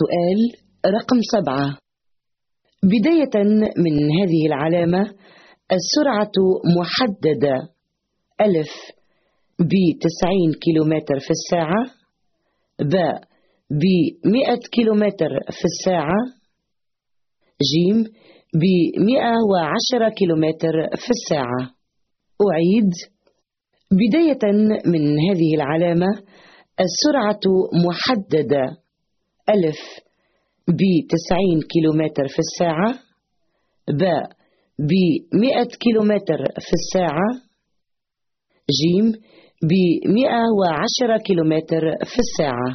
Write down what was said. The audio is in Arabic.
سؤال رقم سبعة. بداية من هذه العلامة السرعة محددة. ألف بتسعين كيلومتر في الساعة باء بمئة كيلومتر في الساعة جيم بمئة وعشرة كيلومتر في الساعة. أعيد. بداية من هذه العلامة السرعة محددة. ألف بتسعين كيلومتر في الساعة باء بمئة كيلومتر في الساعة جيم بمئة وعشرة كيلومتر في الساعة.